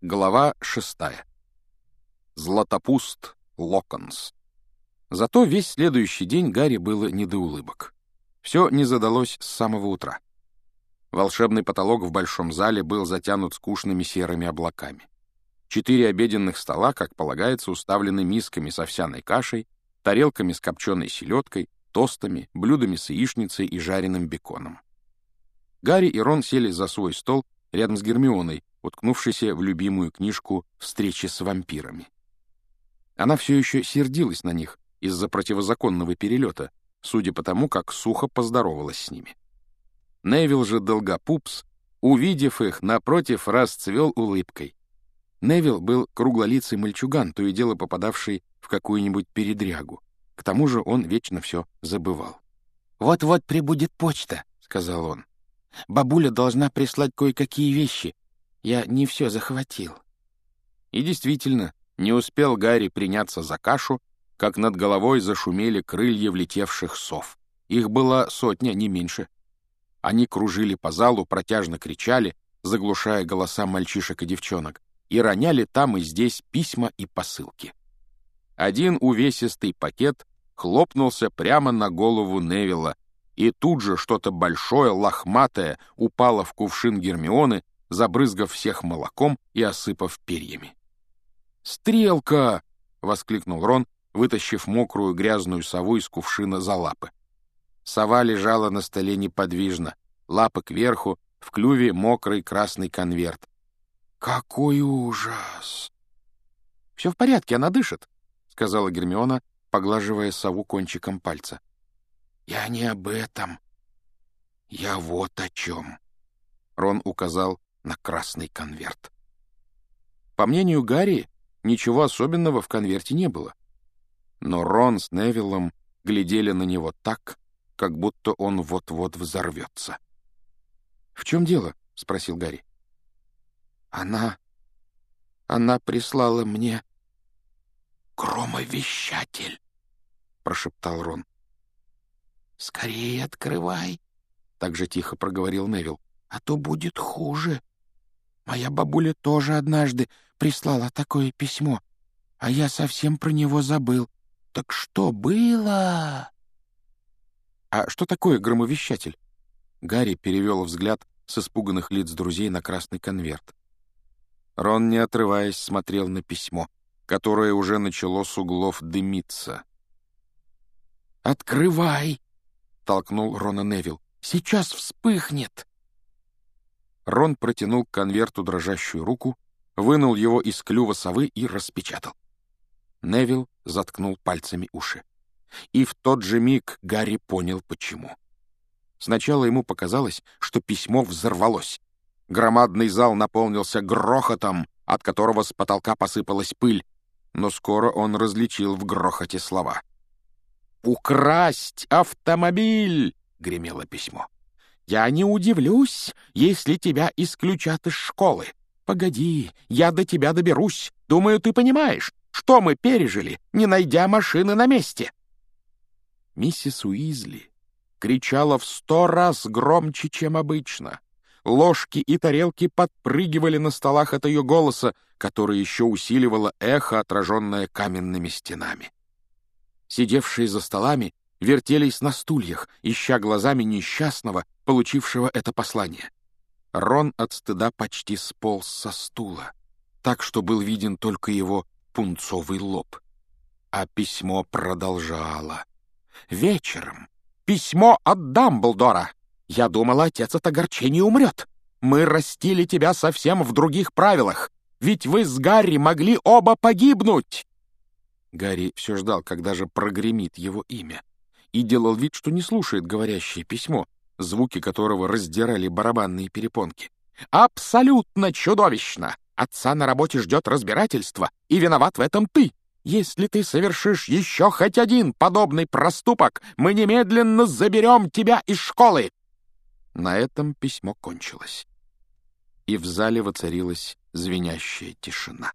Глава шестая. Златопуст Локонс. Зато весь следующий день Гарри было не до улыбок. Все не задалось с самого утра. Волшебный потолок в большом зале был затянут скучными серыми облаками. Четыре обеденных стола, как полагается, уставлены мисками с овсяной кашей, тарелками с копченой селедкой, тостами, блюдами с яичницей и жареным беконом. Гарри и Рон сели за свой стол рядом с Гермионой, уткнувшейся в любимую книжку «Встречи с вампирами». Она все еще сердилась на них из-за противозаконного перелета, судя по тому, как сухо поздоровалась с ними. Невил же Долгопупс, увидев их, напротив, расцвел улыбкой. Невил был круглолицый мальчуган, то и дело попадавший в какую-нибудь передрягу. К тому же он вечно все забывал. «Вот-вот прибудет почта», — сказал он. «Бабуля должна прислать кое-какие вещи. Я не все захватил». И действительно, не успел Гарри приняться за кашу, как над головой зашумели крылья влетевших сов. Их было сотня, не меньше. Они кружили по залу, протяжно кричали, заглушая голоса мальчишек и девчонок, и роняли там и здесь письма и посылки. Один увесистый пакет хлопнулся прямо на голову Невилла, и тут же что-то большое, лохматое, упало в кувшин Гермионы, забрызгав всех молоком и осыпав перьями. «Стрелка!» — воскликнул Рон, вытащив мокрую грязную сову из кувшина за лапы. Сова лежала на столе неподвижно, лапы кверху, в клюве мокрый красный конверт. «Какой ужас!» «Все в порядке, она дышит», — сказала Гермиона, поглаживая сову кончиком пальца. «Я не об этом. Я вот о чем». Рон указал на красный конверт. По мнению Гарри, ничего особенного в конверте не было. Но Рон с Невиллом глядели на него так, как будто он вот-вот взорвется. «В чем дело?» — спросил Гарри. «Она... она прислала мне громовещатель», — прошептал Рон. «Скорее открывай», — так же тихо проговорил Невил, — «а то будет хуже». Моя бабуля тоже однажды прислала такое письмо, а я совсем про него забыл. Так что было?» «А что такое громовещатель?» Гарри перевел взгляд с испуганных лиц друзей на красный конверт. Рон, не отрываясь, смотрел на письмо, которое уже начало с углов дымиться. «Открывай!» — толкнул Рона Невил. «Сейчас вспыхнет!» Рон протянул к конверту дрожащую руку, вынул его из клюва совы и распечатал. Невил заткнул пальцами уши. И в тот же миг Гарри понял, почему. Сначала ему показалось, что письмо взорвалось. Громадный зал наполнился грохотом, от которого с потолка посыпалась пыль, но скоро он различил в грохоте слова. «Украсть автомобиль!» — гремело письмо. Я не удивлюсь, если тебя исключат из школы. Погоди, я до тебя доберусь. Думаю, ты понимаешь, что мы пережили, не найдя машины на месте. Миссис Уизли кричала в сто раз громче, чем обычно. Ложки и тарелки подпрыгивали на столах от ее голоса, которое еще усиливало эхо, отраженное каменными стенами. Сидевшие за столами вертелись на стульях, ища глазами несчастного, получившего это послание. Рон от стыда почти сполз со стула, так что был виден только его пунцовый лоб. А письмо продолжало. «Вечером. Письмо от Дамблдора. Я думала, отец от огорчения умрет. Мы растили тебя совсем в других правилах, ведь вы с Гарри могли оба погибнуть!» Гарри все ждал, когда же прогремит его имя и делал вид, что не слушает говорящее письмо, звуки которого раздирали барабанные перепонки. «Абсолютно чудовищно! Отца на работе ждет разбирательство, и виноват в этом ты! Если ты совершишь еще хоть один подобный проступок, мы немедленно заберем тебя из школы!» На этом письмо кончилось. И в зале воцарилась звенящая тишина.